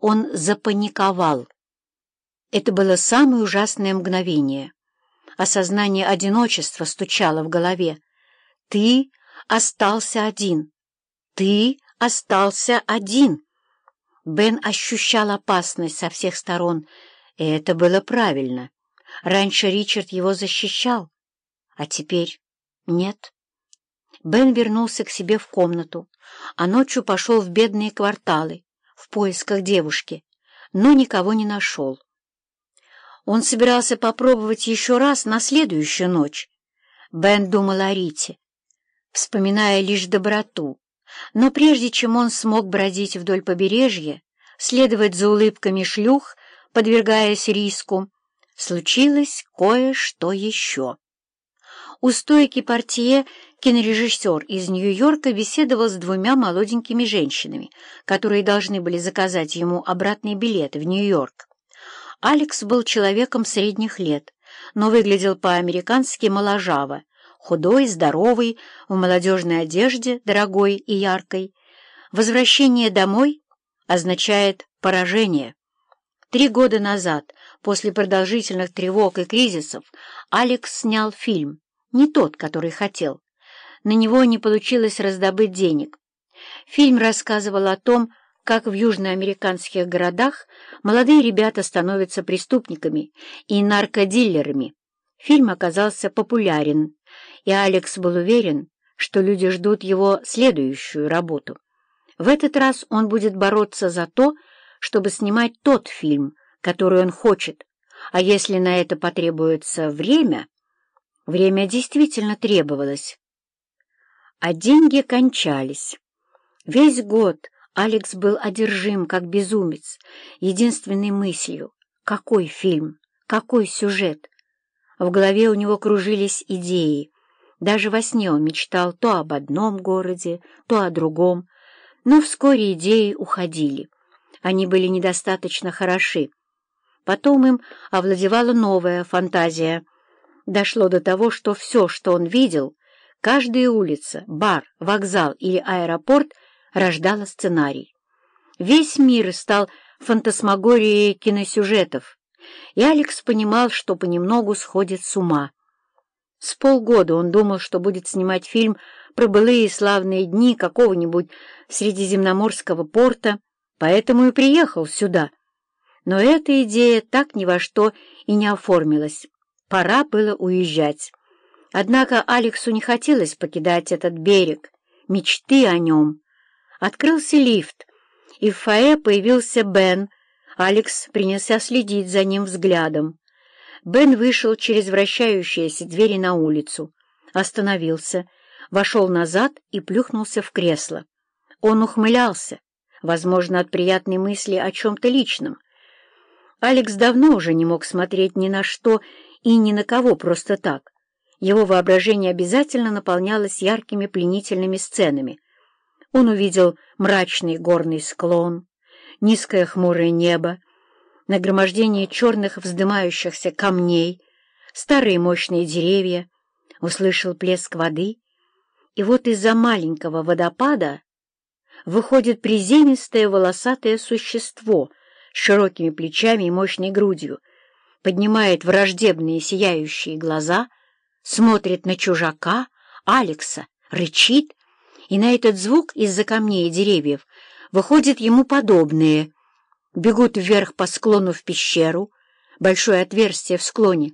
Он запаниковал. Это было самое ужасное мгновение. Осознание одиночества стучало в голове. «Ты остался один! Ты остался один!» Бен ощущал опасность со всех сторон, и это было правильно. Раньше Ричард его защищал, а теперь нет. Бен вернулся к себе в комнату, а ночью пошел в бедные кварталы в поисках девушки, но никого не нашел. Он собирался попробовать еще раз на следующую ночь. Бен думал о Рите, вспоминая лишь доброту, но прежде чем он смог бродить вдоль побережья, следовать за улыбками шлюх, подвергаясь риску, случилось кое-что еще. У стойки портье кинорежиссер из Нью-Йорка беседовал с двумя молоденькими женщинами, которые должны были заказать ему обратные билеты в Нью-Йорк. Алекс был человеком средних лет, но выглядел по-американски моложаво, худой, здоровый, в молодежной одежде, дорогой и яркой. Возвращение домой означает поражение. Три года назад, после продолжительных тревог и кризисов, Алекс снял фильм, не тот, который хотел. На него не получилось раздобыть денег. Фильм рассказывал о том, как в южноамериканских городах молодые ребята становятся преступниками и наркодиллерами. Фильм оказался популярен, и Алекс был уверен, что люди ждут его следующую работу. В этот раз он будет бороться за то, чтобы снимать тот фильм, который он хочет, а если на это потребуется время... Время действительно требовалось. А деньги кончались. Весь год Алекс был одержим, как безумец, единственной мыслью — какой фильм, какой сюжет. В голове у него кружились идеи. Даже во сне он мечтал то об одном городе, то о другом, но вскоре идеи уходили. Они были недостаточно хороши. Потом им овладевала новая фантазия — Дошло до того, что все, что он видел, каждая улица, бар, вокзал или аэропорт рождала сценарий. Весь мир стал фантасмагорией киносюжетов, и Алекс понимал, что понемногу сходит с ума. С полгода он думал, что будет снимать фильм про былые славные дни какого-нибудь средиземноморского порта, поэтому и приехал сюда. Но эта идея так ни во что и не оформилась. Пора было уезжать. Однако Алексу не хотелось покидать этот берег, мечты о нем. Открылся лифт, и в фойе появился Бен. Алекс принялся следить за ним взглядом. Бен вышел через вращающиеся двери на улицу, остановился, вошел назад и плюхнулся в кресло. Он ухмылялся, возможно, от приятной мысли о чем-то личном. Алекс давно уже не мог смотреть ни на что и ни на кого просто так. Его воображение обязательно наполнялось яркими пленительными сценами. Он увидел мрачный горный склон, низкое хмурое небо, нагромождение черных вздымающихся камней, старые мощные деревья, услышал плеск воды, и вот из-за маленького водопада выходит приземистое волосатое существо с широкими плечами и мощной грудью, поднимает враждебные сияющие глаза, смотрит на чужака, Алекса, рычит, и на этот звук из-за камней и деревьев выходят ему подобные. Бегут вверх по склону в пещеру, большое отверстие в склоне